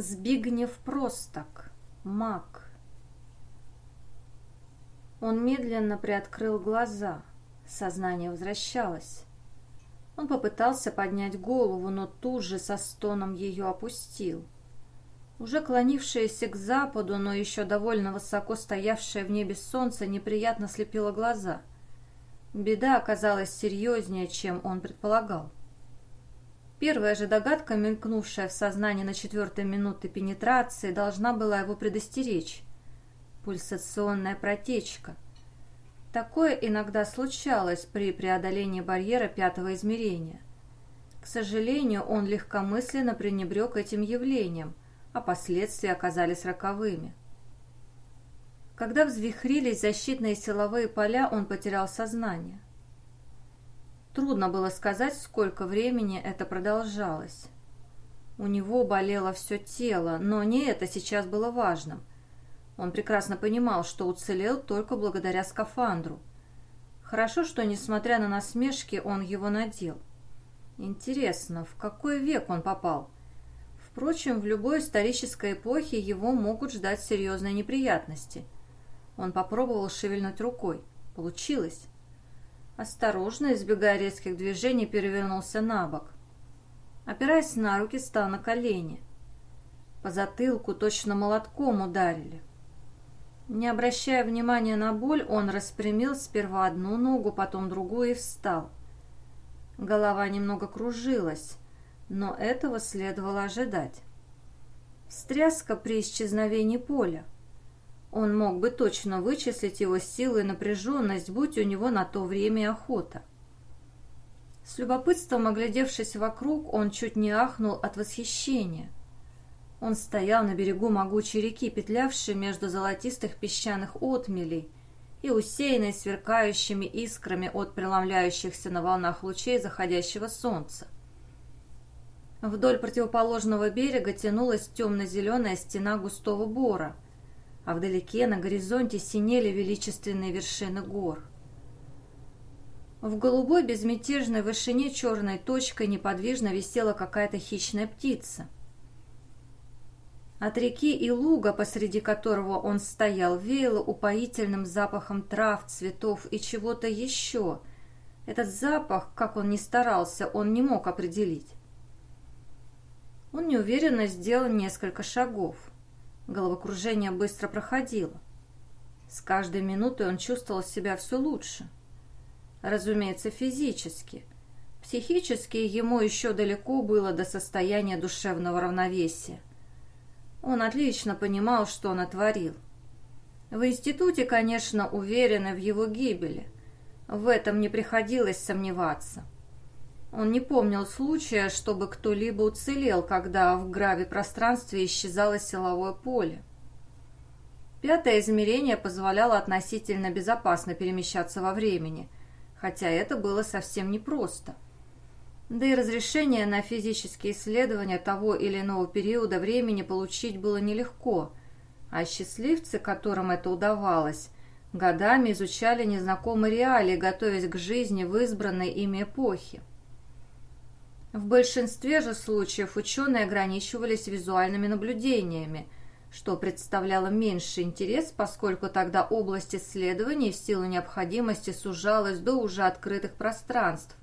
Збигнев Просток. Маг. Он медленно приоткрыл глаза. Сознание возвращалось. Он попытался поднять голову, но тут же со стоном ее опустил. Уже клонившееся к западу, но еще довольно высоко стоявшее в небе солнце неприятно слепило глаза. Беда оказалась серьезнее, чем он предполагал. Первая же догадка, мелькнувшая в сознании на четвертой минуты пенетрации, должна была его предостеречь. Пульсационная протечка. Такое иногда случалось при преодолении барьера пятого измерения. К сожалению, он легкомысленно пренебрег этим явлением, а последствия оказались роковыми. Когда взвихрились защитные силовые поля, он потерял сознание. Трудно было сказать, сколько времени это продолжалось. У него болело все тело, но не это сейчас было важным. Он прекрасно понимал, что уцелел только благодаря скафандру. Хорошо, что, несмотря на насмешки, он его надел. Интересно, в какой век он попал? Впрочем, в любой исторической эпохе его могут ждать серьезные неприятности. Он попробовал шевельнуть рукой. Получилось. Осторожно, избегая резких движений, перевернулся на бок. Опираясь на руки, стал на колени. По затылку точно молотком ударили. Не обращая внимания на боль, он распрямил сперва одну ногу, потом другую и встал. Голова немного кружилась, но этого следовало ожидать. Встряска при исчезновении поля – он мог бы точно вычислить его силу и напряженность, будь у него на то время охота. С любопытством оглядевшись вокруг, он чуть не ахнул от восхищения. Он стоял на берегу могучей реки, петлявшей между золотистых песчаных отмелей и усеянной сверкающими искрами от преломляющихся на волнах лучей заходящего солнца. Вдоль противоположного берега тянулась темно-зеленая стена густого бора – а вдалеке на горизонте синели величественные вершины гор. В голубой безмятежной вышине черной точкой неподвижно висела какая-то хищная птица. От реки и луга, посреди которого он стоял, веяло упоительным запахом трав, цветов и чего-то еще. Этот запах, как он ни старался, он не мог определить. Он неуверенно сделал несколько шагов. Головокружение быстро проходило. С каждой минутой он чувствовал себя все лучше. Разумеется, физически. Психически ему еще далеко было до состояния душевного равновесия. Он отлично понимал, что натворил. В институте, конечно, уверены в его гибели. В этом не приходилось сомневаться. Он не помнил случая, чтобы кто-либо уцелел, когда в граве-пространстве исчезало силовое поле. Пятое измерение позволяло относительно безопасно перемещаться во времени, хотя это было совсем непросто. Да и разрешение на физические исследования того или иного периода времени получить было нелегко, а счастливцы, которым это удавалось, годами изучали незнакомые реалии, готовясь к жизни в избранной ими эпохе. В большинстве же случаев ученые ограничивались визуальными наблюдениями, что представляло меньший интерес, поскольку тогда область исследований в силу необходимости сужалась до уже открытых пространств,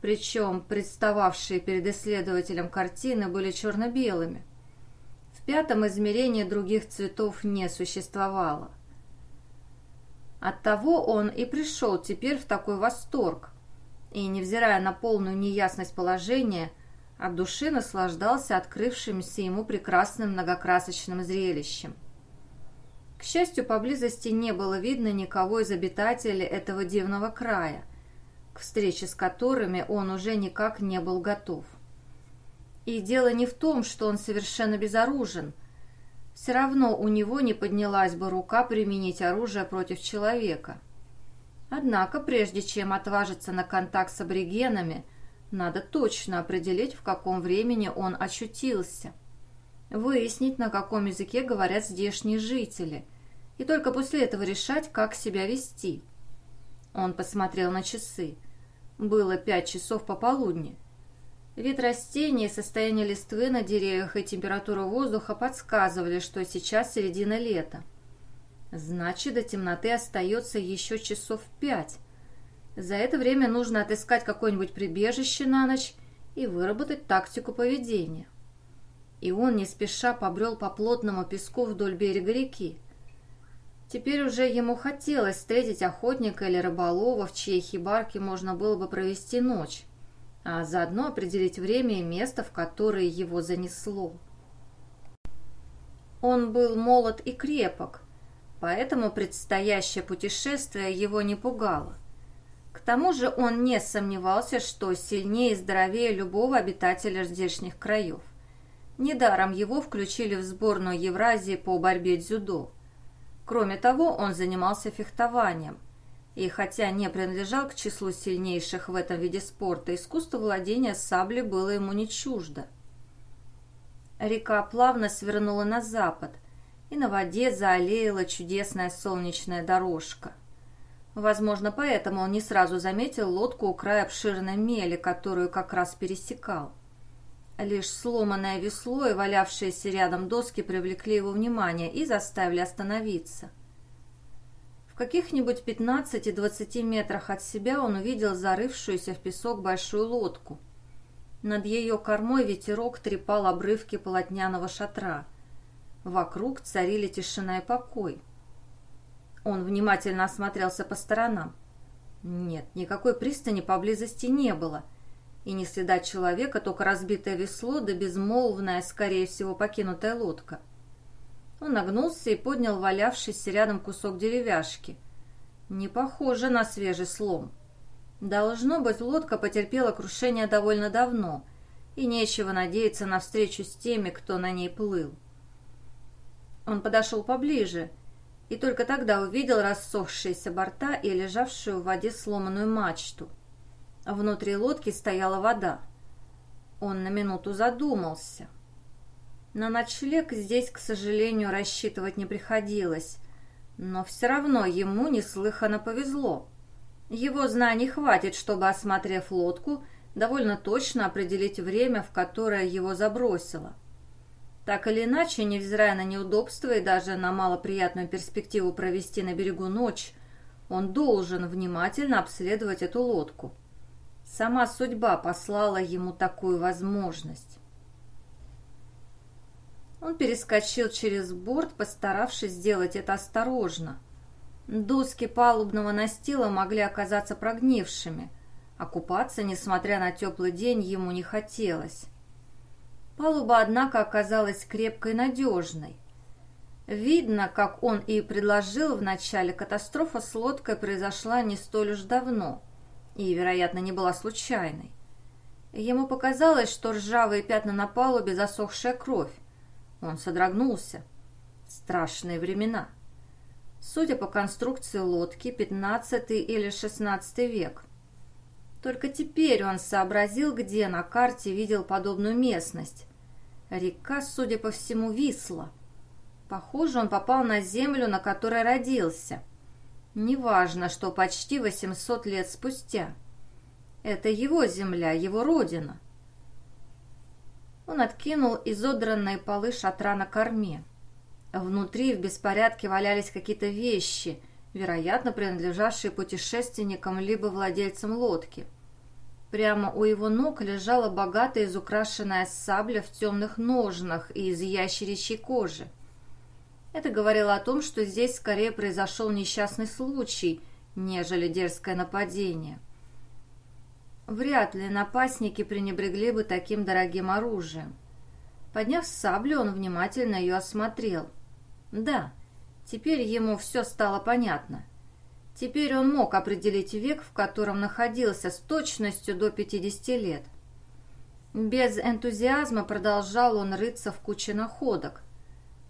причем представавшие перед исследователем картины были черно-белыми. В пятом измерении других цветов не существовало. Оттого он и пришел теперь в такой восторг – и, невзирая на полную неясность положения, от души наслаждался открывшимся ему прекрасным многокрасочным зрелищем. К счастью, поблизости не было видно никого из обитателей этого дивного края, к встрече с которыми он уже никак не был готов. И дело не в том, что он совершенно безоружен. Все равно у него не поднялась бы рука применить оружие против человека. Однако, прежде чем отважиться на контакт с аборигенами, надо точно определить, в каком времени он очутился. Выяснить, на каком языке говорят здешние жители, и только после этого решать, как себя вести. Он посмотрел на часы. Было пять часов пополудни. Вид растений, состояние листвы на деревьях и температура воздуха подсказывали, что сейчас середина лета. Значит, до темноты остается еще часов пять. За это время нужно отыскать какое-нибудь прибежище на ночь и выработать тактику поведения. И он не спеша побрел по плотному песку вдоль берега реки. Теперь уже ему хотелось встретить охотника или рыболова, в чьей хибарке можно было бы провести ночь а заодно определить время и место, в которое его занесло. Он был молод и крепок, поэтому предстоящее путешествие его не пугало. К тому же он не сомневался, что сильнее и здоровее любого обитателя здешних краев. Недаром его включили в сборную Евразии по борьбе дзюдо. Кроме того, он занимался фехтованием, и хотя не принадлежал к числу сильнейших в этом виде спорта, искусство владения саблей было ему не чуждо. Река плавно свернула на запад, и на воде заолеяла чудесная солнечная дорожка. Возможно, поэтому он не сразу заметил лодку у края обширной мели, которую как раз пересекал. Лишь сломанное весло и валявшиеся рядом доски привлекли его внимание и заставили остановиться – в каких-нибудь 15-20 метрах от себя он увидел зарывшуюся в песок большую лодку. Над ее кормой ветерок трепал обрывки полотняного шатра. Вокруг царили тишина и покой. Он внимательно осмотрелся по сторонам. Нет, никакой пристани поблизости не было. И не следа человека, только разбитое весло да безмолвная, скорее всего, покинутая лодка — он нагнулся и поднял валявшийся рядом кусок деревяшки. Не похоже на свежий слом. Должно быть, лодка потерпела крушение довольно давно, и нечего надеяться на встречу с теми, кто на ней плыл. Он подошел поближе, и только тогда увидел рассохшиеся борта и лежавшую в воде сломанную мачту. Внутри лодки стояла вода. Он на минуту задумался. На ночлег здесь, к сожалению, рассчитывать не приходилось, но все равно ему неслыханно повезло. Его знаний хватит, чтобы, осмотрев лодку, довольно точно определить время, в которое его забросило. Так или иначе, невзирая на неудобства и даже на малоприятную перспективу провести на берегу ночь, он должен внимательно обследовать эту лодку. Сама судьба послала ему такую возможность. Он перескочил через борт, постаравшись сделать это осторожно. Доски палубного настила могли оказаться прогнившими, а купаться, несмотря на теплый день, ему не хотелось. Палуба, однако, оказалась крепкой и надежной. Видно, как он и предложил в начале, катастрофа с лодкой произошла не столь уж давно и, вероятно, не была случайной. Ему показалось, что ржавые пятна на палубе – засохшая кровь. Он содрогнулся. Страшные времена. Судя по конструкции лодки, 15 или 16 век. Только теперь он сообразил, где на карте видел подобную местность. Река, судя по всему, Висла. Похоже, он попал на землю, на которой родился. Неважно, что почти 800 лет спустя. Это его земля, его родина. Он откинул изодранные полы шатра на корме. Внутри в беспорядке валялись какие-то вещи, вероятно, принадлежавшие путешественникам либо владельцам лодки. Прямо у его ног лежала богато изукрашенная сабля в темных ножнах и из ящеричьей кожи. Это говорило о том, что здесь скорее произошел несчастный случай, нежели дерзкое нападение. Вряд ли напастники пренебрегли бы таким дорогим оружием. Подняв саблю, он внимательно ее осмотрел. Да, теперь ему все стало понятно. Теперь он мог определить век, в котором находился с точностью до 50 лет. Без энтузиазма продолжал он рыться в куче находок.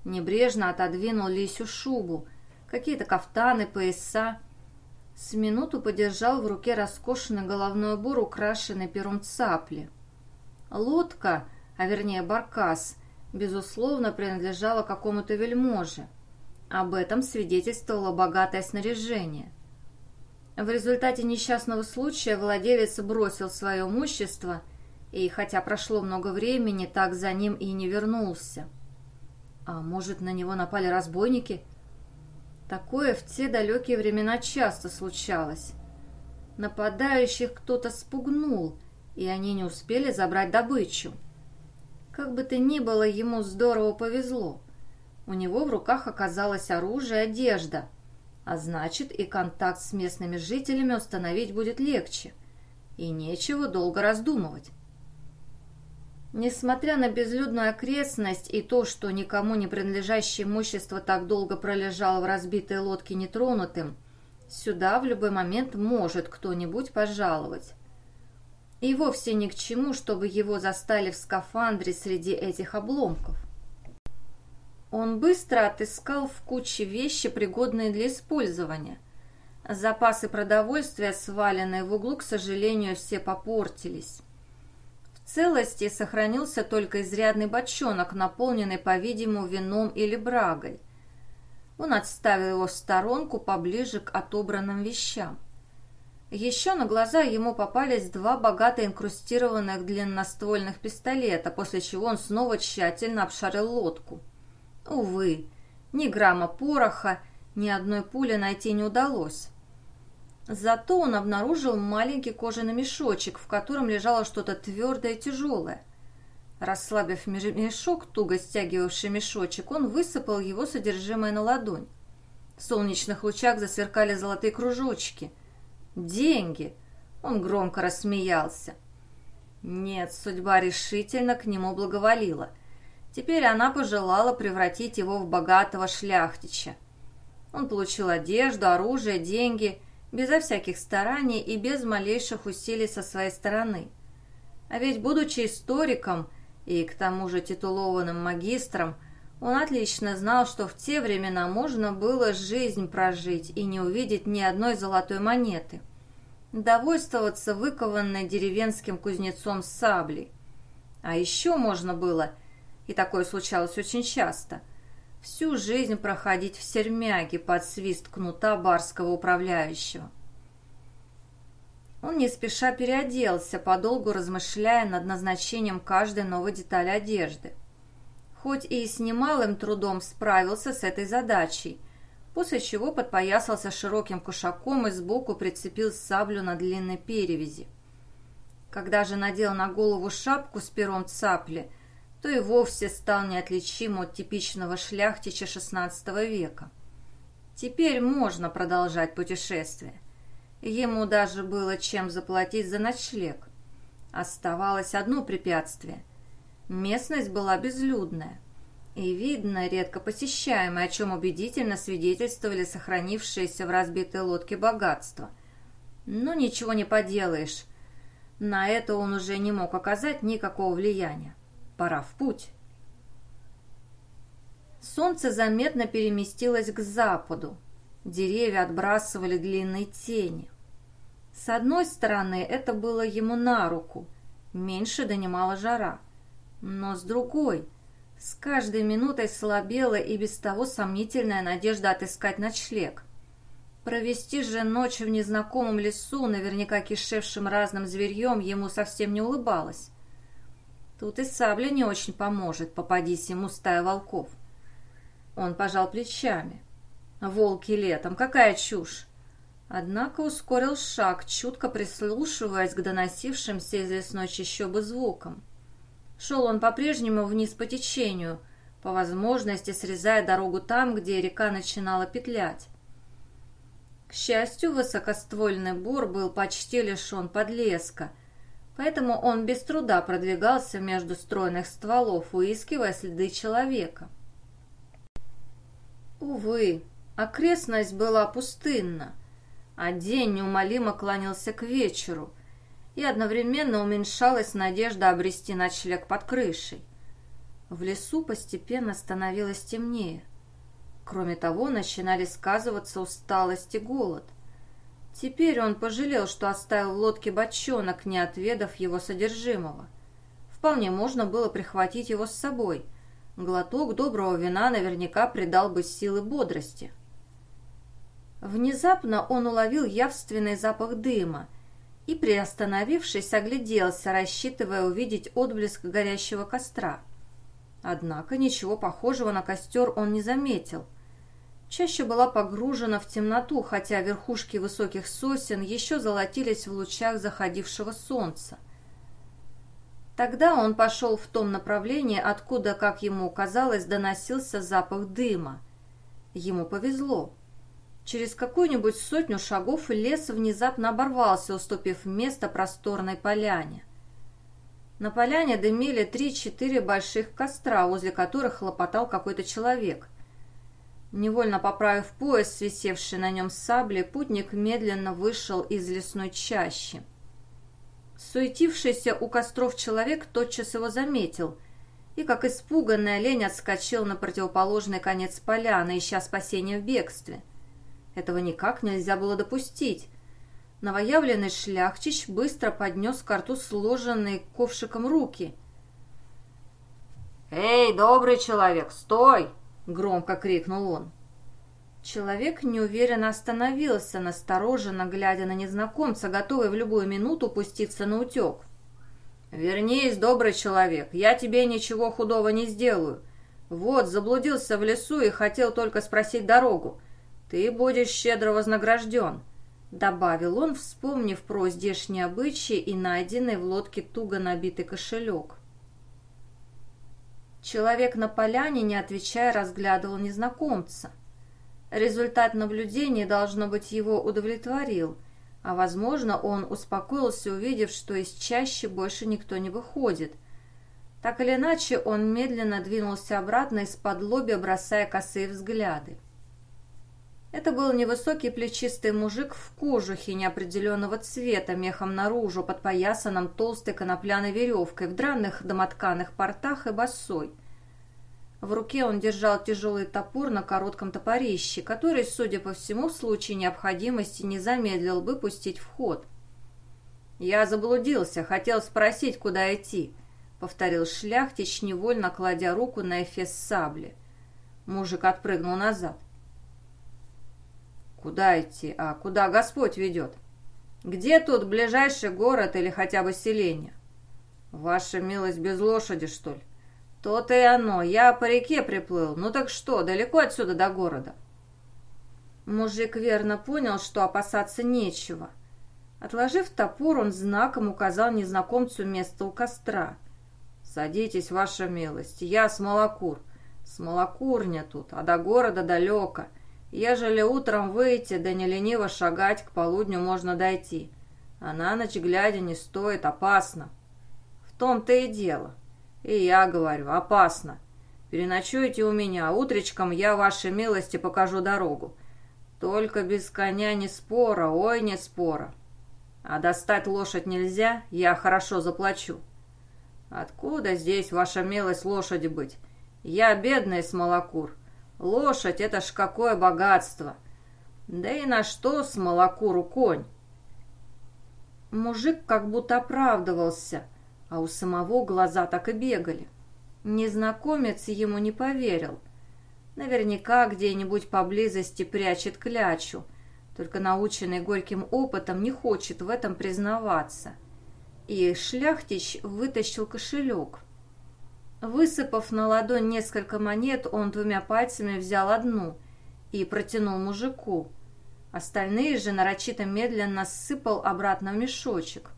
Небрежно отодвинул лисью шубу, какие-то кафтаны, пояса, с минуту подержал в руке роскошный головной убор, украшенный пером цапли. Лодка, а вернее баркас, безусловно, принадлежала какому-то вельможе. Об этом свидетельствовало богатое снаряжение. В результате несчастного случая владелец бросил свое имущество и хотя прошло много времени, так за ним и не вернулся. А может, на него напали разбойники? Такое в те далекие времена часто случалось. Нападающих кто-то спугнул, и они не успели забрать добычу. Как бы то ни было, ему здорово повезло. У него в руках оказалось оружие и одежда, а значит и контакт с местными жителями установить будет легче, и нечего долго раздумывать. Несмотря на безлюдную окрестность и то, что никому не принадлежащее имущество так долго пролежало в разбитой лодке нетронутым, сюда в любой момент может кто-нибудь пожаловать. И вовсе ни к чему, чтобы его застали в скафандре среди этих обломков. Он быстро отыскал в куче вещи, пригодные для использования. Запасы продовольствия, сваленные в углу, к сожалению, все попортились. В целости сохранился только изрядный бочонок, наполненный, по-видимому, вином или брагой. Он отставил его в сторонку поближе к отобранным вещам. Еще на глаза ему попались два богато инкрустированных длинноствольных пистолета, после чего он снова тщательно обшарил лодку. Увы, ни грамма пороха, ни одной пули найти не удалось. Зато он обнаружил маленький кожаный мешочек, в котором лежало что-то твердое и тяжелое. Расслабив мешок, туго стягивавший мешочек, он высыпал его содержимое на ладонь. В солнечных лучах засверкали золотые кружочки. «Деньги!» Он громко рассмеялся. Нет, судьба решительно к нему благоволила. Теперь она пожелала превратить его в богатого шляхтича. Он получил одежду, оружие, деньги безо всяких стараний и без малейших усилий со своей стороны. А ведь, будучи историком и к тому же титулованным магистром, он отлично знал, что в те времена можно было жизнь прожить и не увидеть ни одной золотой монеты. Довольствоваться выкованной деревенским кузнецом саблей. А еще можно было, и такое случалось очень часто – всю жизнь проходить в сермяге под свист кнута барского управляющего. Он не спеша переоделся, подолгу размышляя над назначением каждой новой детали одежды. Хоть и с немалым трудом справился с этой задачей, после чего подпоясался широким кушаком и сбоку прицепил саблю на длинной перевязи. Когда же надел на голову шапку с пером цапли – то и вовсе стал неотличим от типичного шляхтича XVI века. Теперь можно продолжать путешествие. Ему даже было чем заплатить за ночлег. Оставалось одно препятствие. Местность была безлюдная и, видно, редко посещаемая, о чем убедительно свидетельствовали сохранившиеся в разбитой лодке богатства. Но ничего не поделаешь. На это он уже не мог оказать никакого влияния. Пора в путь. Солнце заметно переместилось к западу. Деревья отбрасывали длинные тени. С одной стороны, это было ему на руку. Меньше донимала жара. Но с другой, с каждой минутой слабела и без того сомнительная надежда отыскать ночлег. Провести же ночь в незнакомом лесу, наверняка кишевшим разным зверьем, ему совсем не улыбалось. Тут и сабля не очень поможет, попадись ему стая волков. Он пожал плечами. Волки летом, какая чушь! Однако ускорил шаг, чутко прислушиваясь к доносившимся из лесной чащобы звукам. Шел он по-прежнему вниз по течению, по возможности срезая дорогу там, где река начинала петлять. К счастью, высокоствольный бур был почти лишен подлеска — поэтому он без труда продвигался между стройных стволов, выискивая следы человека. Увы, окрестность была пустынна, а день неумолимо клонился к вечеру, и одновременно уменьшалась надежда обрести ночлег под крышей. В лесу постепенно становилось темнее. Кроме того, начинали сказываться усталость и голод. Теперь он пожалел, что оставил в лодке бочонок, не отведав его содержимого. Вполне можно было прихватить его с собой. Глоток доброго вина наверняка придал бы силы бодрости. Внезапно он уловил явственный запах дыма и, приостановившись, огляделся, рассчитывая увидеть отблеск горящего костра. Однако ничего похожего на костер он не заметил. Чаще была погружена в темноту, хотя верхушки высоких сосен еще золотились в лучах заходившего солнца. Тогда он пошел в том направлении, откуда, как ему казалось, доносился запах дыма. Ему повезло. Через какую-нибудь сотню шагов лес внезапно оборвался, уступив место просторной поляне. На поляне дымили три-четыре больших костра, возле которых хлопотал какой-то человек. Невольно поправив пояс, висевший на нем сабли, путник медленно вышел из лесной чащи. Суетившийся у костров человек тотчас его заметил и, как испуганный олень, отскочил на противоположный конец поляны, ища спасения в бегстве. Этого никак нельзя было допустить. Новоявленный шляхтич быстро поднес к рту сложенные ковшиком руки. «Эй, добрый человек, стой!» — громко крикнул он. Человек неуверенно остановился, настороженно глядя на незнакомца, готовый в любую минуту пуститься на утек. «Вернись, добрый человек, я тебе ничего худого не сделаю. Вот, заблудился в лесу и хотел только спросить дорогу. Ты будешь щедро вознагражден», — добавил он, вспомнив про здешние обычаи и найденный в лодке туго набитый кошелек. Человек на поляне, не отвечая, разглядывал незнакомца. Результат наблюдения, должно быть, его удовлетворил, а, возможно, он успокоился, увидев, что из чаще больше никто не выходит. Так или иначе, он медленно двинулся обратно из-под лобья, бросая косые взгляды. Это был невысокий плечистый мужик в кожухе неопределенного цвета, мехом наружу, подпоясанном толстой конопляной веревкой, в драных домотканых портах и босой – в руке он держал тяжелый топор на коротком топорище, который, судя по всему, в случае необходимости не замедлил бы пустить в ход. «Я заблудился, хотел спросить, куда идти», — повторил шляхтич, невольно кладя руку на эфес сабли. Мужик отпрыгнул назад. «Куда идти? А куда Господь ведет? Где тут ближайший город или хотя бы селение? Ваша милость без лошади, что ли?» «То-то и оно. Я по реке приплыл. Ну так что, далеко отсюда до города?» Мужик верно понял, что опасаться нечего. Отложив топор, он знаком указал незнакомцу место у костра. «Садитесь, ваша милость, я смолокур. Смолокурня тут, а до города далеко. Ежели утром выйти, да не лениво шагать, к полудню можно дойти. А на ночь глядя не стоит, опасно. В том-то и дело. И я говорю, опасно. Переночуйте у меня, утречком я вашей милости покажу дорогу. Только без коня не спора, ой, не спора. А достать лошадь нельзя, я хорошо заплачу. Откуда здесь, ваша милость, лошади быть? Я бедный смолокур. Лошадь — это ж какое богатство. Да и на что смолокуру конь? Мужик как будто оправдывался — а у самого глаза так и бегали. Незнакомец ему не поверил. Наверняка где-нибудь поблизости прячет клячу, только наученный горьким опытом не хочет в этом признаваться. И шляхтич вытащил кошелек. Высыпав на ладонь несколько монет, он двумя пальцами взял одну и протянул мужику. Остальные же нарочито медленно сыпал обратно в мешочек.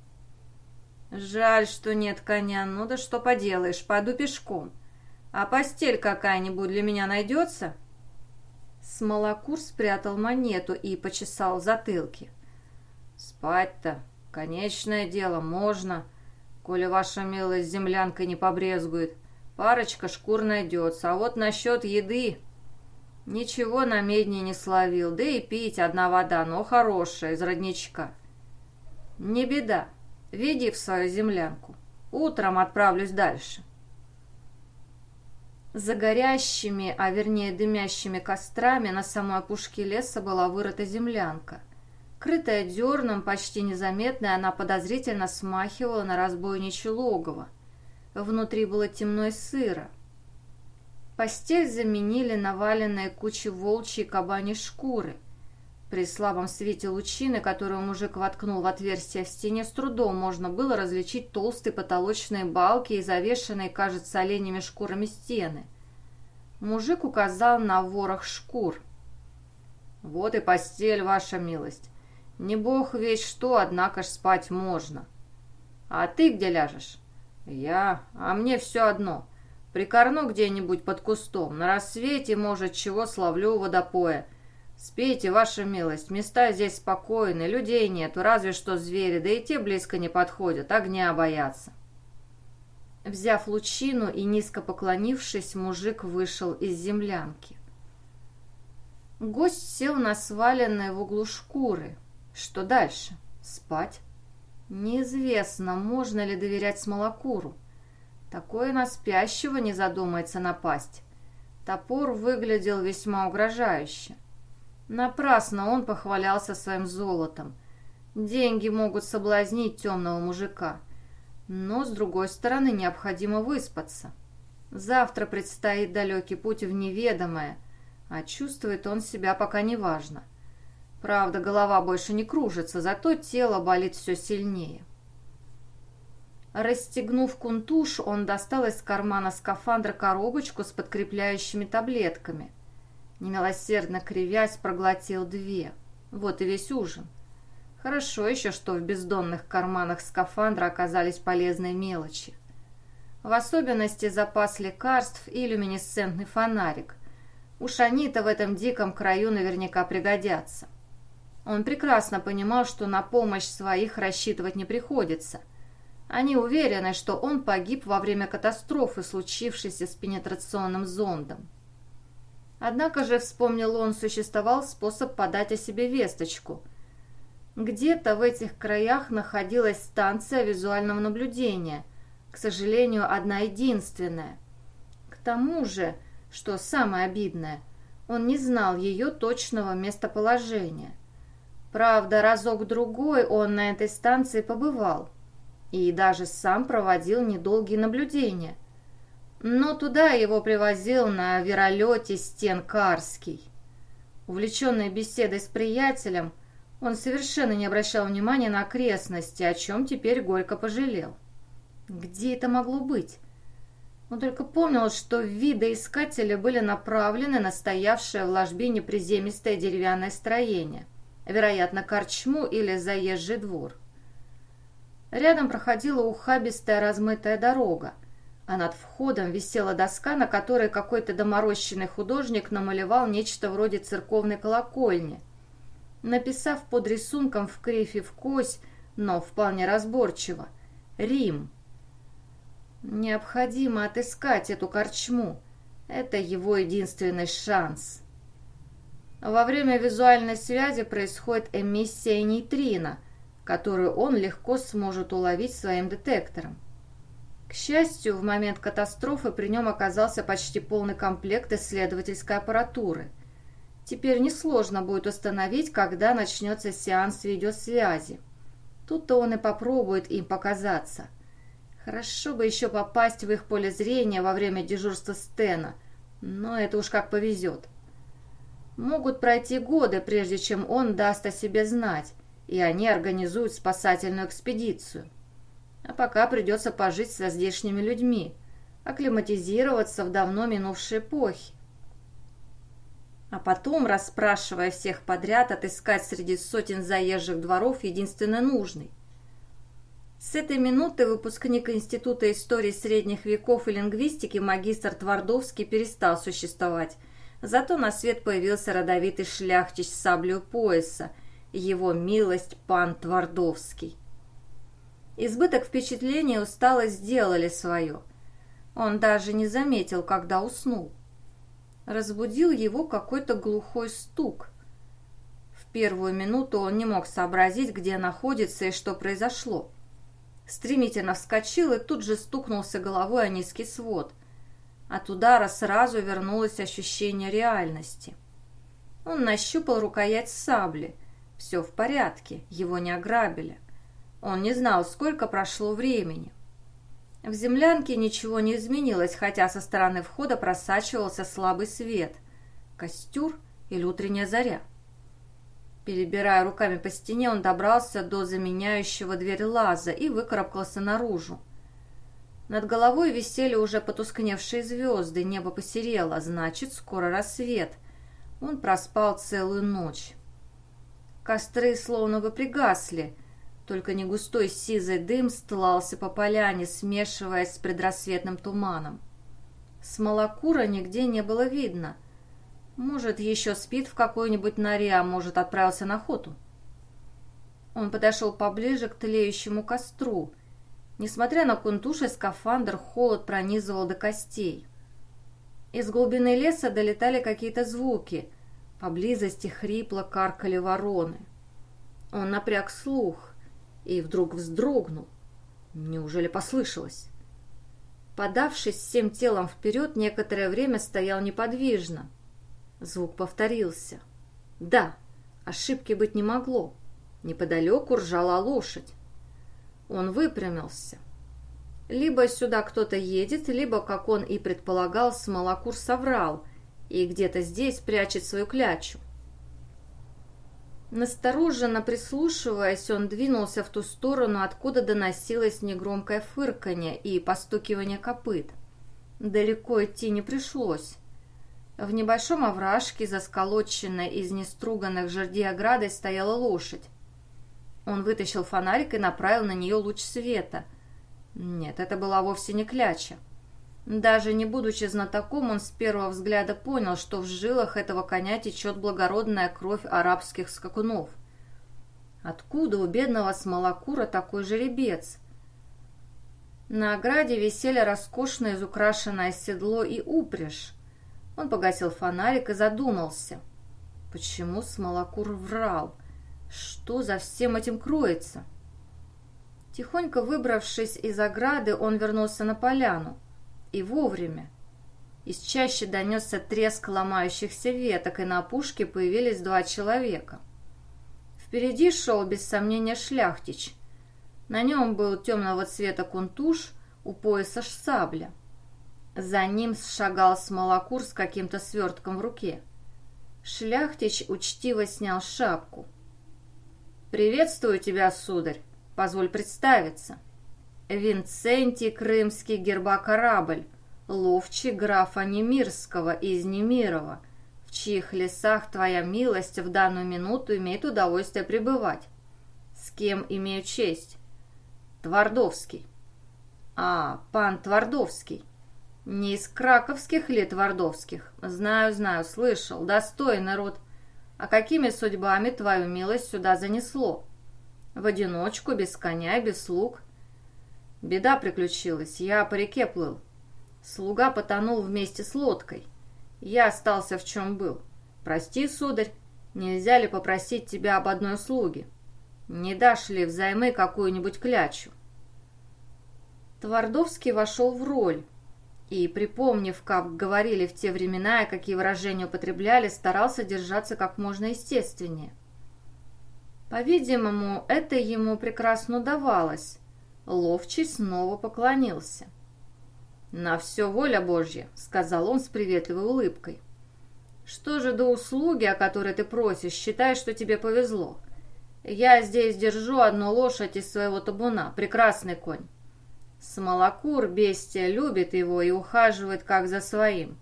«Жаль, что нет коня. Ну да что поделаешь, пойду пешком. А постель какая-нибудь для меня найдется?» Смолокур спрятал монету и почесал затылки. «Спать-то, конечное дело, можно, коли ваша милость землянкой не побрезгует. Парочка шкур найдется, а вот насчет еды...» Ничего на медне не словил, да и пить одна вода, но хорошая, из родничка. Не беда, Веди в свою землянку. Утром отправлюсь дальше. За горящими, а вернее дымящими кострами на самой опушке леса была вырыта землянка. Крытая дерном, почти незаметная, она подозрительно смахивала на разбойничье логово. Внутри было темно и сыро. Постель заменили наваленные кучи волчьей кабани шкуры. При слабом свете лучины, которую мужик воткнул в отверстие в стене, с трудом можно было различить толстые потолочные балки и завешенные, кажется, оленями шкурами стены. Мужик указал на ворох шкур. «Вот и постель, ваша милость. Не бог весь что, однако ж спать можно. А ты где ляжешь?» «Я... А мне все одно. Прикорну где-нибудь под кустом. На рассвете, может, чего словлю у водопоя». «Спите, ваша милость, места здесь спокойны, людей нету, разве что звери, да и те близко не подходят, огня боятся». Взяв лучину и низко поклонившись, мужик вышел из землянки. Гость сел на сваленные в углу шкуры. Что дальше? Спать? Неизвестно, можно ли доверять смолокуру. Такое на спящего не задумается напасть. Топор выглядел весьма угрожающе. Напрасно он похвалялся своим золотом. Деньги могут соблазнить темного мужика. Но, с другой стороны, необходимо выспаться. Завтра предстоит далекий путь в неведомое, а чувствует он себя пока неважно. Правда, голова больше не кружится, зато тело болит все сильнее. Расстегнув кунтуш, он достал из кармана скафандра коробочку с подкрепляющими таблетками – Немилосердно кривясь, проглотил две. Вот и весь ужин. Хорошо еще, что в бездонных карманах скафандра оказались полезные мелочи. В особенности запас лекарств и люминесцентный фонарик. Уж они-то в этом диком краю наверняка пригодятся. Он прекрасно понимал, что на помощь своих рассчитывать не приходится. Они уверены, что он погиб во время катастрофы, случившейся с пенетрационным зондом. Однако же, вспомнил он, существовал способ подать о себе весточку. Где-то в этих краях находилась станция визуального наблюдения, к сожалению, одна единственная. К тому же, что самое обидное, он не знал ее точного местоположения. Правда, разок-другой он на этой станции побывал и даже сам проводил недолгие наблюдения – но туда его привозил на веролете Стен Карский. Увлеченный беседой с приятелем, он совершенно не обращал внимания на окрестности, о чем теперь горько пожалел. Где это могло быть? Он только помнил, что видоискатели были направлены на стоявшее в ложбине приземистое деревянное строение, вероятно, корчму или заезжий двор. Рядом проходила ухабистая размытая дорога, а над входом висела доска, на которой какой-то доморощенный художник намалевал нечто вроде церковной колокольни, написав под рисунком в крифе в кось, но вполне разборчиво «Рим». Необходимо отыскать эту корчму. Это его единственный шанс. Во время визуальной связи происходит эмиссия нейтрино, которую он легко сможет уловить своим детектором. К счастью, в момент катастрофы при нем оказался почти полный комплект исследовательской аппаратуры. Теперь несложно будет установить, когда начнется сеанс видеосвязи. Тут-то он и попробует им показаться. Хорошо бы еще попасть в их поле зрения во время дежурства Стена, но это уж как повезет. Могут пройти годы, прежде чем он даст о себе знать, и они организуют спасательную экспедицию. А пока придется пожить со здешними людьми, акклиматизироваться в давно минувшей эпохе. А потом, расспрашивая всех подряд, отыскать среди сотен заезжих дворов единственно нужный. С этой минуты выпускник Института истории средних веков и лингвистики магистр Твардовский перестал существовать, зато на свет появился родовитый шляхтич с саблей пояса, его милость пан Твардовский. Избыток впечатлений и усталость сделали свое. Он даже не заметил, когда уснул. Разбудил его какой-то глухой стук. В первую минуту он не мог сообразить, где находится и что произошло. Стремительно вскочил и тут же стукнулся головой о низкий свод. От удара сразу вернулось ощущение реальности. Он нащупал рукоять сабли. Все в порядке, его не ограбили. Он не знал, сколько прошло времени. В землянке ничего не изменилось, хотя со стороны входа просачивался слабый свет. Костюр или утренняя заря. Перебирая руками по стене, он добрался до заменяющего дверь лаза и выкарабкался наружу. Над головой висели уже потускневшие звезды, небо посерело, значит, скоро рассвет. Он проспал целую ночь. Костры словно бы пригасли, только негустой сизый дым стлался по поляне, смешиваясь с предрассветным туманом. Смолокура нигде не было видно. Может, еще спит в какой-нибудь норе, а может, отправился на охоту. Он подошел поближе к тлеющему костру. Несмотря на кунтуш и скафандр, холод пронизывал до костей. Из глубины леса долетали какие-то звуки. Поблизости хрипло каркали вороны. Он напряг слух и вдруг вздрогнул. Неужели послышалось? Подавшись всем телом вперед, некоторое время стоял неподвижно. Звук повторился. Да, ошибки быть не могло. Неподалеку ржала лошадь. Он выпрямился. Либо сюда кто-то едет, либо, как он и предполагал, Смолокур соврал и где-то здесь прячет свою клячу. Настороженно прислушиваясь, он двинулся в ту сторону, откуда доносилось негромкое фырканье и постукивание копыт. Далеко идти не пришлось. В небольшом овражке, засколоченной из неструганных жердей оградой, стояла лошадь. Он вытащил фонарик и направил на нее луч света. Нет, это была вовсе не кляча. Даже не будучи знатоком, он с первого взгляда понял, что в жилах этого коня течет благородная кровь арабских скакунов. Откуда у бедного смолокура такой жеребец? На ограде висели роскошное изукрашенное седло и упряжь. Он погасил фонарик и задумался. Почему смолокур врал? Что за всем этим кроется? Тихонько выбравшись из ограды, он вернулся на поляну. И вовремя. Из чаще донесся треск ломающихся веток, и на опушке появились два человека. Впереди шел, без сомнения, шляхтич. На нем был темного цвета кунтуш, у пояса сабля. За ним шагал смолокур с каким-то свертком в руке. Шляхтич учтиво снял шапку. «Приветствую тебя, сударь. Позволь представиться». Винцентий Крымский гербокорабль, ловчий графа Немирского из Немирова, в чьих лесах твоя милость в данную минуту имеет удовольствие пребывать. С кем имею честь? Твардовский. А, пан Твардовский. Не из краковских ли Твардовских? Знаю, знаю, слышал. Достойный род. А какими судьбами твою милость сюда занесло? В одиночку, без коня, без слуг? Беда приключилась, я по реке плыл. Слуга потонул вместе с лодкой. Я остался в чем был. Прости, сударь, нельзя ли попросить тебя об одной услуге? Не дашь ли взаймы какую-нибудь клячу? Твардовский вошел в роль и, припомнив, как говорили в те времена и какие выражения употребляли, старался держаться как можно естественнее. По-видимому, это ему прекрасно удавалось, Ловчий снова поклонился. «На все воля Божья», — сказал он с приветливой улыбкой. «Что же до услуги, о которой ты просишь, считай, что тебе повезло. Я здесь держу одну лошадь из своего табуна, прекрасный конь. Смолокур, бестия, любит его и ухаживает как за своим.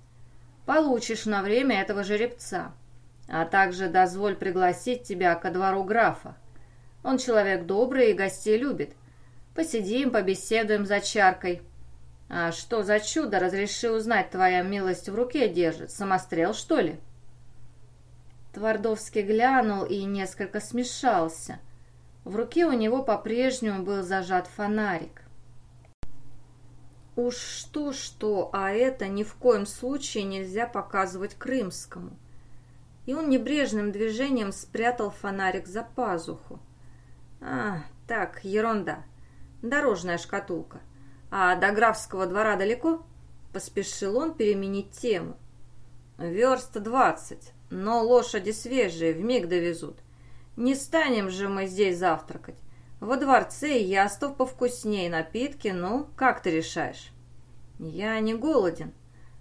Получишь на время этого жеребца, а также дозволь пригласить тебя ко двору графа. Он человек добрый и гостей любит». Посидим, побеседуем за чаркой. А что за чудо, разреши узнать, твоя милость в руке держит? Самострел, что ли?» Твардовский глянул и несколько смешался. В руке у него по-прежнему был зажат фонарик. Уж что-что, а это ни в коем случае нельзя показывать крымскому. И он небрежным движением спрятал фонарик за пазуху. А, так, ерунда дорожная шкатулка. А до графского двора далеко?» Поспешил он переменить тему. «Верст двадцать, но лошади свежие, вмиг довезут. Не станем же мы здесь завтракать. Во дворце ястов повкуснее, напитки, ну, как ты решаешь?» «Я не голоден».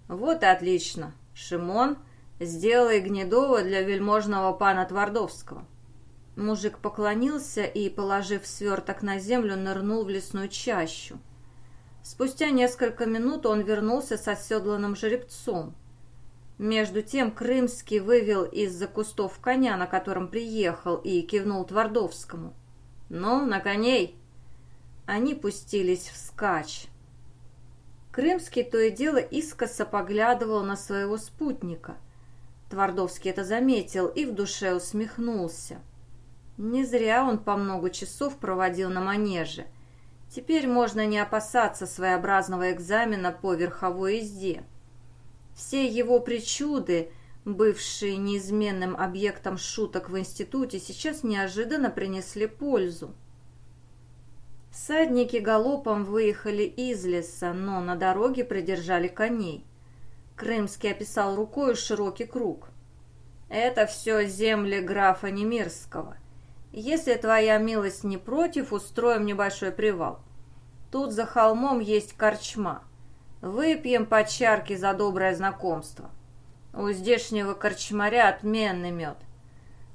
«Вот и отлично. Шимон, сделай гнедово для вельможного пана Твардовского». Мужик поклонился и, положив сверток на землю, нырнул в лесную чащу. Спустя несколько минут он вернулся с оседланным жеребцом. Между тем Крымский вывел из-за кустов коня, на котором приехал, и кивнул Твардовскому. «Ну, на коней!» Они пустились вскачь. Крымский то и дело искоса поглядывал на своего спутника. Твардовский это заметил и в душе усмехнулся. Не зря он по много часов проводил на манеже. Теперь можно не опасаться своеобразного экзамена по верховой езде. Все его причуды, бывшие неизменным объектом шуток в институте, сейчас неожиданно принесли пользу. Садники галопом выехали из леса, но на дороге придержали коней. Крымский описал рукой широкий круг. «Это все земли графа Немирского. Если твоя милость не против, устроим небольшой привал. Тут за холмом есть корчма. Выпьем по чарке за доброе знакомство. У здешнего корчмаря отменный мед.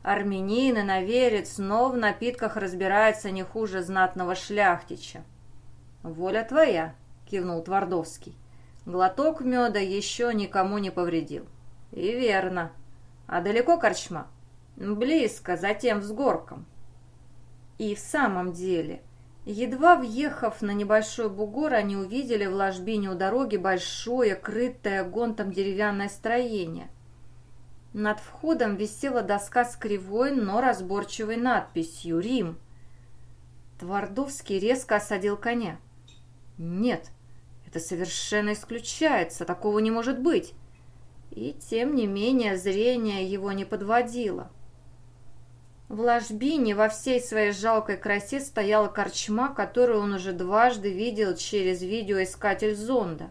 Армянин и наверец, но в напитках разбирается не хуже знатного шляхтича. «Воля твоя», — кивнул Твардовский. Глоток меда еще никому не повредил. «И верно. А далеко корчма?» «Близко, затем взгорком». И в самом деле, Едва въехав на небольшой бугор, они увидели в ложбине у дороги большое, крытое гонтом деревянное строение. Над входом висела доска с кривой, но разборчивой надписью «Рим». Твардовский резко осадил коня. «Нет, это совершенно исключается, такого не может быть». И тем не менее зрение его не подводило. В ложбине во всей своей жалкой красе стояла корчма, которую он уже дважды видел через видеоискатель зонда.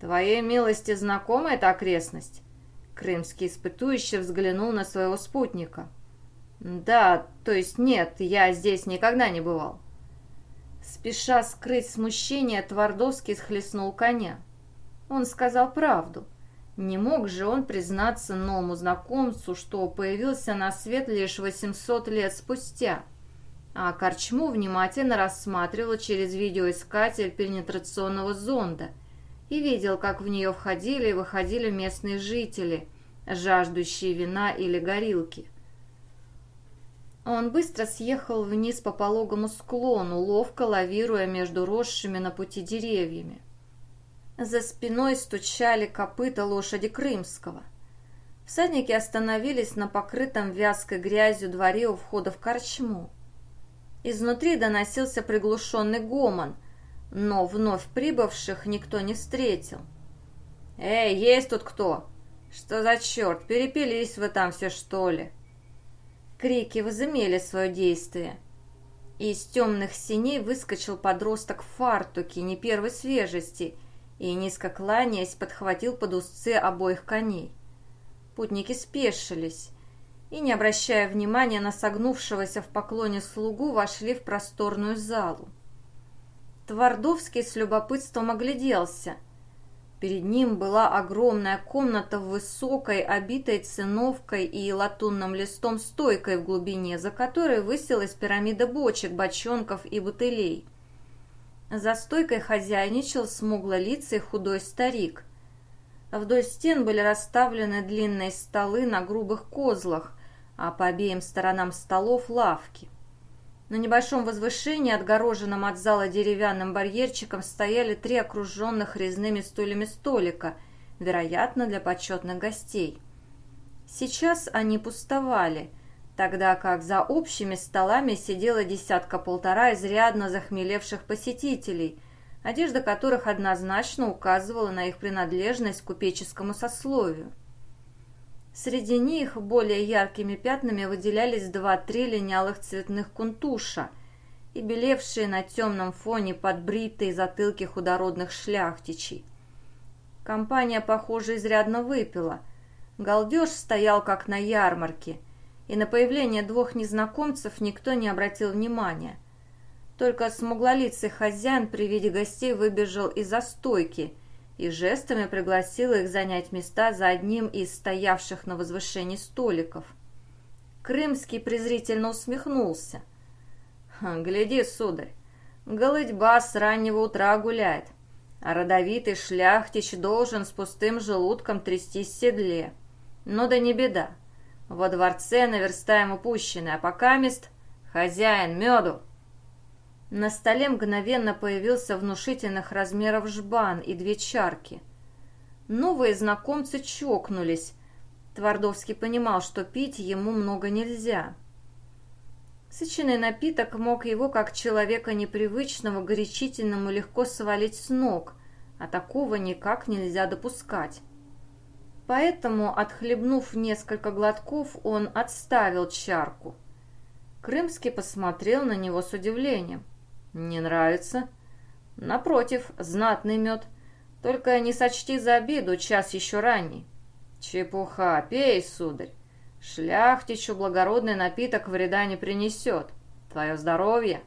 «Твоей милости знакома эта окрестность?» Крымский испытующий взглянул на своего спутника. «Да, то есть нет, я здесь никогда не бывал». Спеша скрыть смущение, Твардовский схлестнул коня. Он сказал правду. Не мог же он признаться новому знакомцу, что появился на свет лишь 800 лет спустя. А Корчму внимательно рассматривал через видеоискатель пенетрационного зонда и видел, как в нее входили и выходили местные жители, жаждущие вина или горилки. Он быстро съехал вниз по пологому склону, ловко лавируя между росшими на пути деревьями. За спиной стучали копыта лошади Крымского. Всадники остановились на покрытом вязкой грязью дворе у входа в корчму. Изнутри доносился приглушенный гомон, но вновь прибывших никто не встретил. «Эй, есть тут кто? Что за черт, перепились вы там все, что ли?» Крики возымели свое действие. Из темных синей выскочил подросток в фартуке не первой свежести и, низко кланяясь, подхватил под узцы обоих коней. Путники спешились и, не обращая внимания на согнувшегося в поклоне слугу, вошли в просторную залу. Твардовский с любопытством огляделся. Перед ним была огромная комната в высокой, обитой циновкой и латунным листом стойкой в глубине, за которой высилась пирамида бочек, бочонков и бутылей. За стойкой хозяйничал смуглолицый худой старик. Вдоль стен были расставлены длинные столы на грубых козлах, а по обеим сторонам столов лавки. На небольшом возвышении, отгороженном от зала деревянным барьерчиком, стояли три окруженных резными стульями столика, вероятно, для почетных гостей. Сейчас они пустовали – тогда как за общими столами сидела десятка-полтора изрядно захмелевших посетителей, одежда которых однозначно указывала на их принадлежность к купеческому сословию. Среди них более яркими пятнами выделялись два-три линялых цветных кунтуша и белевшие на темном фоне подбритые затылки худородных шляхтичей. Компания, похоже, изрядно выпила. Галдеж стоял как на ярмарке – и на появление двух незнакомцев никто не обратил внимания. Только смуглолицый хозяин при виде гостей выбежал из-за стойки и жестами пригласил их занять места за одним из стоявших на возвышении столиков. Крымский презрительно усмехнулся. «Гляди, сударь, голытьба с раннего утра гуляет, а родовитый шляхтич должен с пустым желудком трястись в седле. Ну да не беда, во дворце наверстаем упущенное, а пока мест хозяин меду». На столе мгновенно появился внушительных размеров жбан и две чарки. Новые знакомцы чокнулись, Твардовский понимал, что пить ему много нельзя. Сычный напиток мог его, как человека непривычного, горячительному легко свалить с ног, а такого никак нельзя допускать. Поэтому, отхлебнув несколько глотков, он отставил чарку. Крымский посмотрел на него с удивлением. «Не нравится?» «Напротив, знатный мед. Только не сочти за обиду, час еще ранний». «Чепуха! Пей, сударь! Шляхтичу благородный напиток вреда не принесет. Твое здоровье!»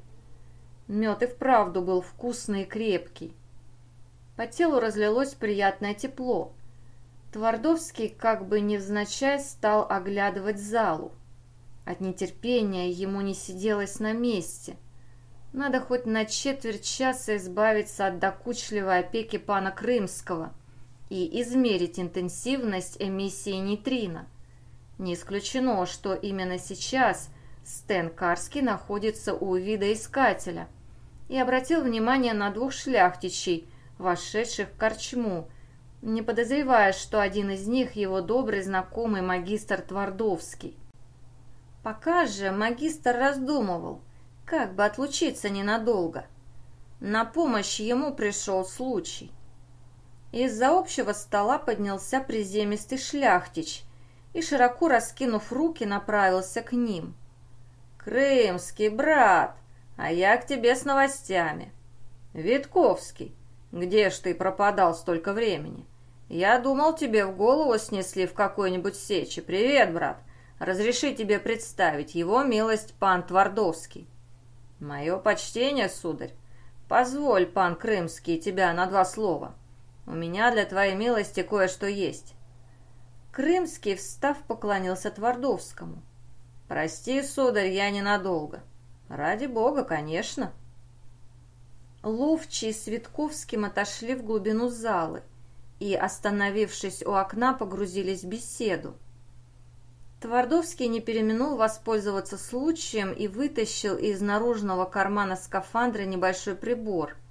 Мед и вправду был вкусный и крепкий. По телу разлилось приятное тепло. Твардовский, как бы невзначай, стал оглядывать залу. От нетерпения ему не сиделось на месте. Надо хоть на четверть часа избавиться от докучливой опеки пана Крымского — и измерить интенсивность эмиссии нейтрино. Не исключено, что именно сейчас Стэн Карский находится у видоискателя и обратил внимание на двух шляхтичей, вошедших в корчму, не подозревая, что один из них его добрый знакомый магистр Твардовский. Пока же магистр раздумывал, как бы отлучиться ненадолго. На помощь ему пришел случай. Из-за общего стола поднялся приземистый шляхтич и, широко раскинув руки, направился к ним. «Крымский, брат, а я к тебе с новостями. Витковский, где ж ты пропадал столько времени? Я думал, тебе в голову снесли в какой-нибудь сече. Привет, брат. Разреши тебе представить его милость пан Твардовский». «Мое почтение, сударь. Позволь, пан Крымский, тебя на два слова». У меня для твоей милости кое-что есть». Крымский, встав, поклонился Твардовскому. «Прости, сударь, я ненадолго». «Ради бога, конечно». Ловчий с Витковским отошли в глубину залы и, остановившись у окна, погрузились в беседу. Твардовский не переминул воспользоваться случаем и вытащил из наружного кармана скафандра небольшой прибор –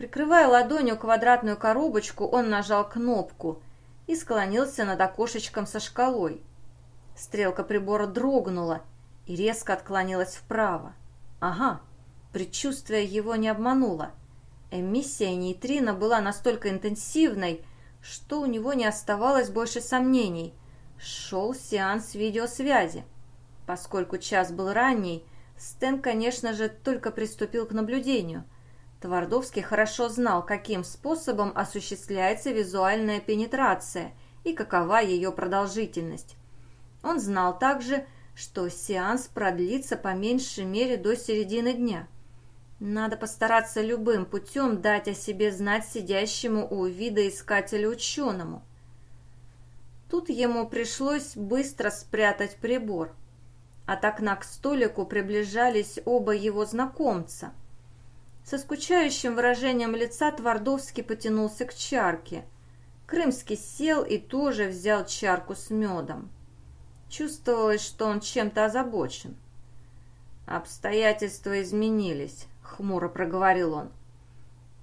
Прикрывая ладонью квадратную коробочку, он нажал кнопку и склонился над окошечком со шкалой. Стрелка прибора дрогнула и резко отклонилась вправо. Ага, предчувствие его не обмануло. Эмиссия нейтрино была настолько интенсивной, что у него не оставалось больше сомнений. Шел сеанс видеосвязи. Поскольку час был ранний, Стэн, конечно же, только приступил к наблюдению – Твардовский хорошо знал, каким способом осуществляется визуальная пенетрация и какова ее продолжительность. Он знал также, что сеанс продлится по меньшей мере до середины дня. Надо постараться любым путем дать о себе знать сидящему у вида искателя ученому. Тут ему пришлось быстро спрятать прибор. От окна к столику приближались оба его знакомца – со скучающим выражением лица Твардовский потянулся к чарке. Крымский сел и тоже взял чарку с медом. Чувствовалось, что он чем-то озабочен. «Обстоятельства изменились», — хмуро проговорил он.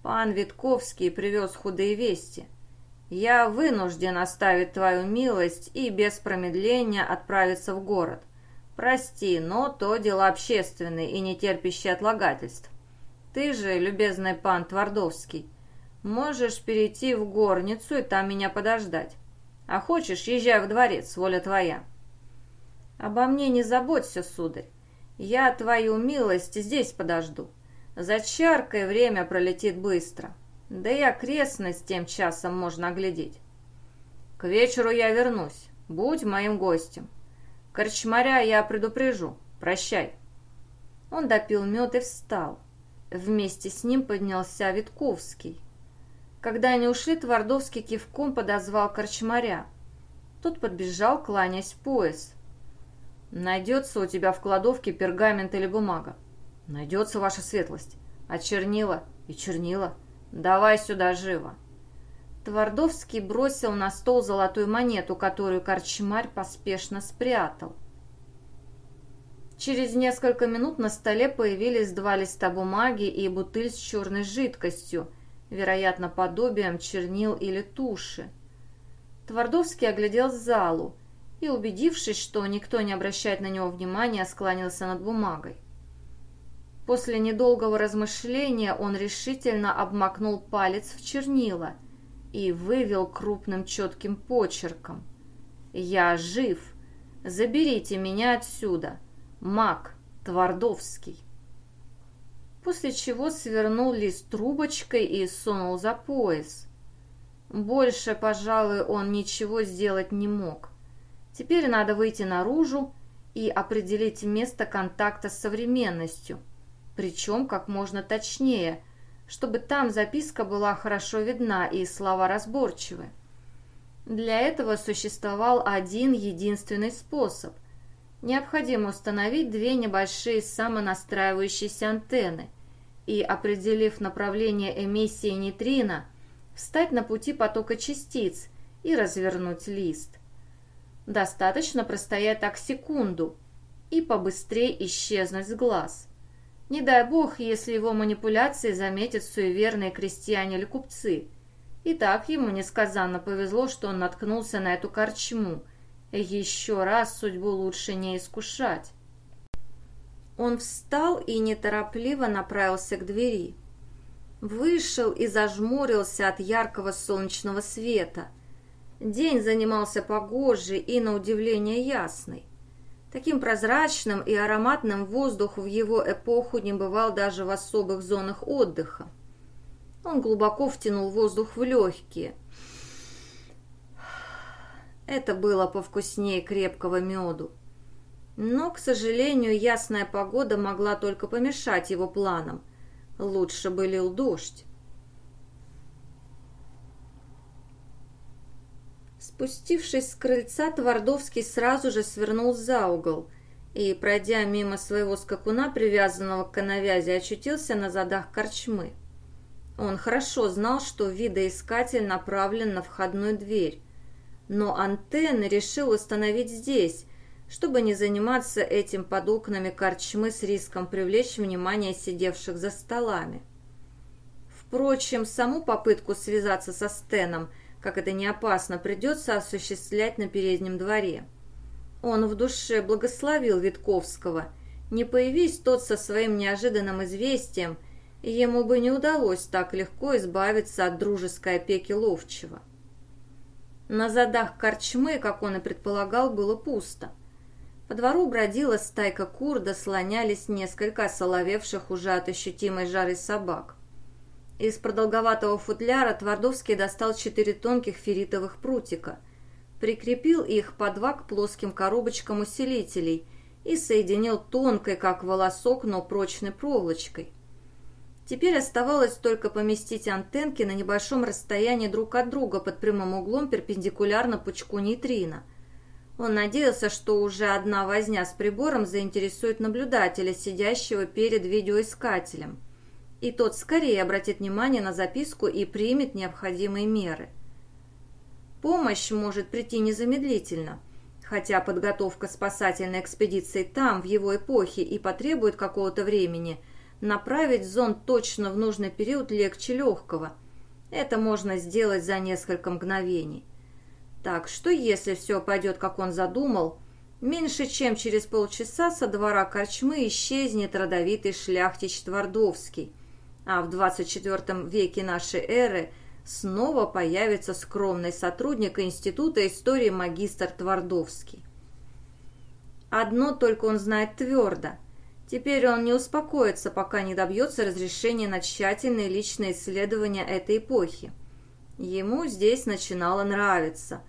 «Пан Витковский привез худые вести. Я вынужден оставить твою милость и без промедления отправиться в город. Прости, но то дела общественные и не терпящие отлагательств. Ты же, любезный пан Твардовский, можешь перейти в горницу и там меня подождать. А хочешь, езжай в дворец, воля твоя. Обо мне не заботься, сударь. Я твою милость здесь подожду. За чаркой время пролетит быстро. Да и окрестность тем часом можно оглядеть. К вечеру я вернусь. Будь моим гостем. Корчмаря я предупрежу. Прощай. Он допил мед и встал. Вместе с ним поднялся Витковский. Когда они ушли, Твардовский кивком подозвал корчмаря. Тот подбежал, кланясь пояс. Найдется у тебя в кладовке пергамент или бумага? Найдется ваша светлость. А чернила? И чернила. Давай сюда живо. Твардовский бросил на стол золотую монету, которую корчмарь поспешно спрятал. Через несколько минут на столе появились два листа бумаги и бутыль с черной жидкостью, вероятно, подобием чернил или туши. Твардовский оглядел залу и, убедившись, что никто не обращает на него внимания, склонился над бумагой. После недолгого размышления он решительно обмакнул палец в чернила и вывел крупным четким почерком. «Я жив! Заберите меня отсюда! Мак Твардовский!» После чего свернул лист трубочкой и сунул за пояс. Больше, пожалуй, он ничего сделать не мог. Теперь надо выйти наружу и определить место контакта с современностью, причем как можно точнее, чтобы там записка была хорошо видна и слова разборчивы. Для этого существовал один единственный способ. Необходимо установить две небольшие самонастраивающиеся антенны и, определив направление эмиссии нейтрино, встать на пути потока частиц и развернуть лист. Достаточно простоять так секунду и побыстрее исчезнуть с глаз. Не дай бог, если его манипуляции заметят суеверные крестьяне или купцы. И так ему несказанно повезло, что он наткнулся на эту корчму. Еще раз судьбу лучше не искушать. Он встал и неторопливо направился к двери. Вышел и зажмурился от яркого солнечного света. День занимался погожий и, на удивление, ясный. Таким прозрачным и ароматным воздух в его эпоху не бывал даже в особых зонах отдыха. Он глубоко втянул воздух в легкие. Это было повкуснее крепкого меду. Но, к сожалению, ясная погода могла только помешать его планам. Лучше бы лил дождь. Спустившись с крыльца, Твардовский сразу же свернул за угол и, пройдя мимо своего скакуна, привязанного к коновязи, очутился на задах корчмы. Он хорошо знал, что видоискатель направлен на входную дверь, но антенны решил установить здесь, чтобы не заниматься этим под окнами корчмы с риском привлечь внимание сидевших за столами. Впрочем, саму попытку связаться со Стеном – как это не опасно, придется осуществлять на переднем дворе. Он в душе благословил Витковского. Не появись тот со своим неожиданным известием, ему бы не удалось так легко избавиться от дружеской опеки ловчего. На задах корчмы, как он и предполагал, было пусто. По двору бродила стайка кур, да слонялись несколько соловевших уже от ощутимой жары собак. Из продолговатого футляра Твардовский достал четыре тонких ферритовых прутика, прикрепил их по два к плоским коробочкам усилителей и соединил тонкой, как волосок, но прочной проволочкой. Теперь оставалось только поместить антенки на небольшом расстоянии друг от друга под прямым углом перпендикулярно пучку нейтрино. Он надеялся, что уже одна возня с прибором заинтересует наблюдателя, сидящего перед видеоискателем и тот скорее обратит внимание на записку и примет необходимые меры. Помощь может прийти незамедлительно, хотя подготовка спасательной экспедиции там, в его эпохе, и потребует какого-то времени, направить зонд точно в нужный период легче легкого. Это можно сделать за несколько мгновений. Так что если все пойдет, как он задумал, меньше чем через полчаса со двора корчмы исчезнет родовитый шляхтич Твардовский – а в 24 веке нашей эры снова появится скромный сотрудник Института истории магистр Твардовский. Одно только он знает твердо. Теперь он не успокоится, пока не добьется разрешения на тщательное личное исследование этой эпохи. Ему здесь начинало нравиться,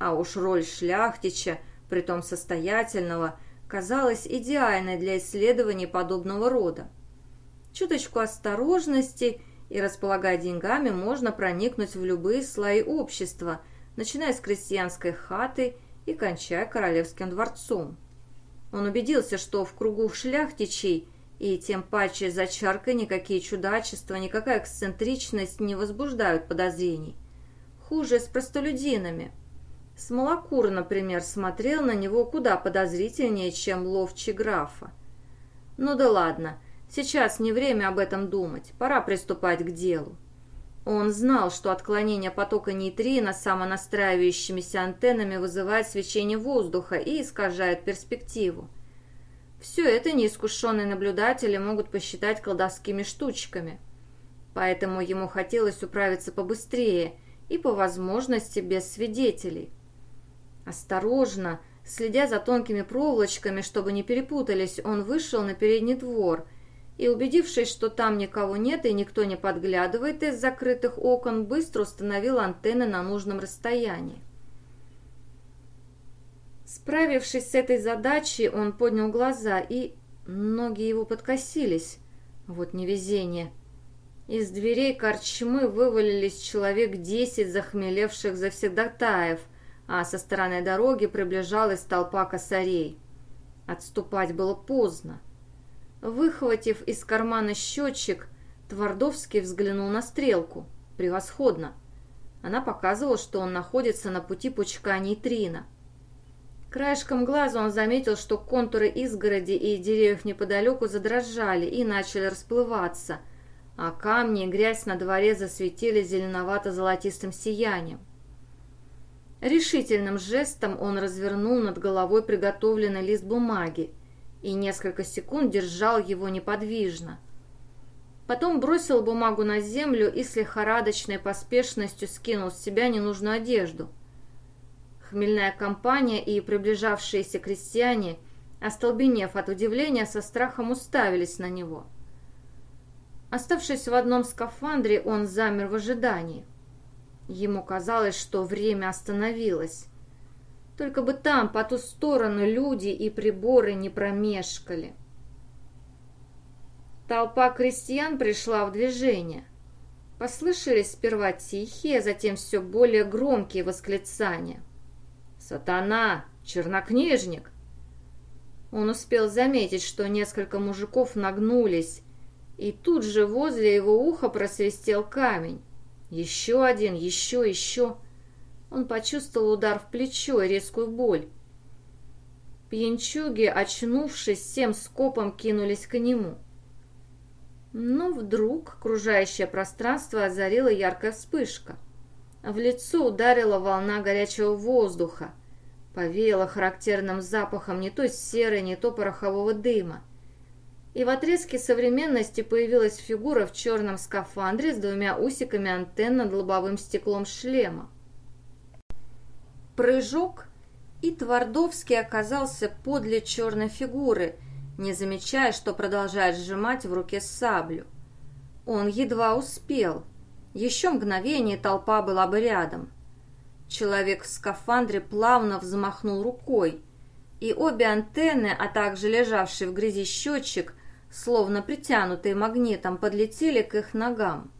а уж роль шляхтича, притом состоятельного, казалась идеальной для исследований подобного рода. Чуточку осторожности и, располагая деньгами, можно проникнуть в любые слои общества, начиная с крестьянской хаты и кончая королевским дворцом. Он убедился, что в кругу шляхтичей и тем паче за чаркой никакие чудачества, никакая эксцентричность не возбуждают подозрений. Хуже с простолюдинами. Смолокур, например, смотрел на него куда подозрительнее, чем ловчий графа. Ну да ладно, сейчас не время об этом думать, пора приступать к делу. Он знал, что отклонение потока нейтрино самонастраивающимися антеннами вызывает свечение воздуха и искажает перспективу. Все это неискушенные наблюдатели могут посчитать колдовскими штучками. Поэтому ему хотелось управиться побыстрее и, по возможности, без свидетелей. Осторожно, следя за тонкими проволочками, чтобы не перепутались, он вышел на передний двор – и, убедившись, что там никого нет и никто не подглядывает из закрытых окон, быстро установил антенны на нужном расстоянии. Справившись с этой задачей, он поднял глаза, и ноги его подкосились. Вот невезение. Из дверей корчмы вывалились человек десять захмелевших завсегдатаев, а со стороны дороги приближалась толпа косарей. Отступать было поздно. Выхватив из кармана счетчик, Твардовский взглянул на стрелку. Превосходно. Она показывала, что он находится на пути пучка нейтрина. Краешком глаза он заметил, что контуры изгороди и деревьев неподалеку задрожали и начали расплываться, а камни и грязь на дворе засветили зеленовато-золотистым сиянием. Решительным жестом он развернул над головой приготовленный лист бумаги и несколько секунд держал его неподвижно. Потом бросил бумагу на землю и с лихорадочной поспешностью скинул с себя ненужную одежду. Хмельная компания и приближавшиеся крестьяне, остолбенев от удивления, со страхом уставились на него. Оставшись в одном скафандре, он замер в ожидании. Ему казалось, что время остановилось. Только бы там, по ту сторону, люди и приборы не промешкали. Толпа крестьян пришла в движение. Послышались сперва тихие, а затем все более громкие восклицания. «Сатана! Чернокнижник!» Он успел заметить, что несколько мужиков нагнулись, и тут же возле его уха просвистел камень. Еще один, еще, еще. Он почувствовал удар в плечо и резкую боль. Пьянчуги, очнувшись, всем скопом кинулись к нему. Но вдруг окружающее пространство озарила яркая вспышка. В лицо ударила волна горячего воздуха. Повеяло характерным запахом не то серы, не то порохового дыма. И в отрезке современности появилась фигура в черном скафандре с двумя усиками антенн над лобовым стеклом шлема. Прыжок, и Твардовский оказался подле черной фигуры, не замечая, что продолжает сжимать в руке саблю. Он едва успел. Еще мгновение толпа была бы рядом. Человек в скафандре плавно взмахнул рукой, и обе антенны, а также лежавший в грязи счетчик, словно притянутые магнитом, подлетели к их ногам.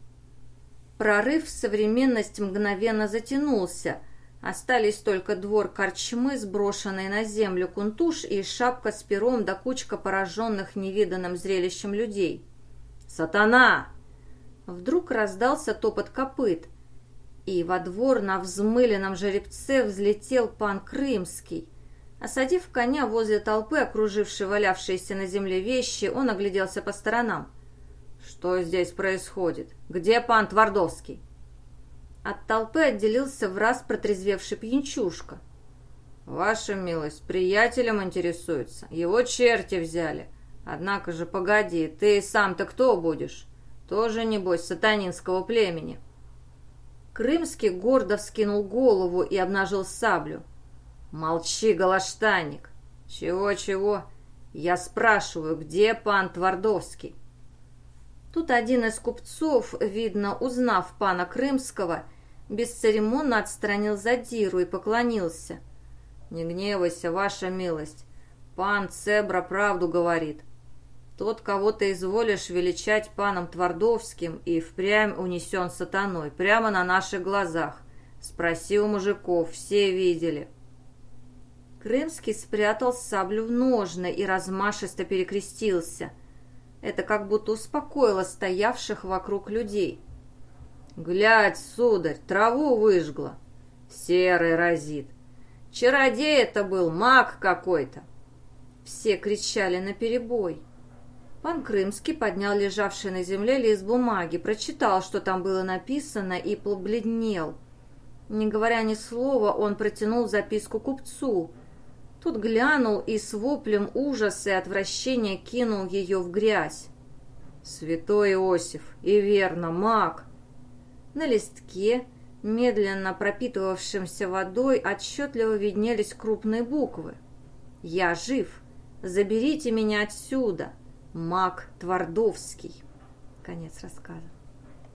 Прорыв в современность мгновенно затянулся – Остались только двор корчмы, сброшенный на землю кунтуш и шапка с пером да кучка пораженных невиданным зрелищем людей. «Сатана!» Вдруг раздался топот копыт, и во двор на взмыленном жеребце взлетел пан Крымский. Осадив коня возле толпы, окружившей валявшиеся на земле вещи, он огляделся по сторонам. «Что здесь происходит? Где пан Твардовский?» От толпы отделился в раз протрезвевший пьянчушка. «Ваша милость, приятелем интересуется. Его черти взяли. Однако же, погоди, ты сам-то кто будешь? Тоже, небось, сатанинского племени». Крымский гордо вскинул голову и обнажил саблю. «Молчи, голоштанник!» «Чего-чего? Я спрашиваю, где пан Твардовский?» Тут один из купцов, видно, узнав пана Крымского, бесцеремонно отстранил задиру и поклонился. «Не гневайся, ваша милость, пан Цебра правду говорит. Тот, кого ты изволишь величать паном Твардовским, и впрямь унесен сатаной, прямо на наших глазах. Спроси у мужиков, все видели». Крымский спрятал саблю в ножны и размашисто перекрестился. Это как будто успокоило стоявших вокруг людей. «Глядь, сударь, траву выжгла. Серый разит. Чародей это был, маг какой-то!» Все кричали наперебой. Пан Крымский поднял лежавший на земле лист бумаги, прочитал, что там было написано, и побледнел. Не говоря ни слова, он протянул записку купцу. Тут глянул и с воплем ужаса и отвращения кинул ее в грязь. «Святой Иосиф, и верно, маг!» На листке, медленно пропитывавшимся водой, отчетливо виднелись крупные буквы. «Я жив! Заберите меня отсюда!» Маг Твардовский. Конец рассказа.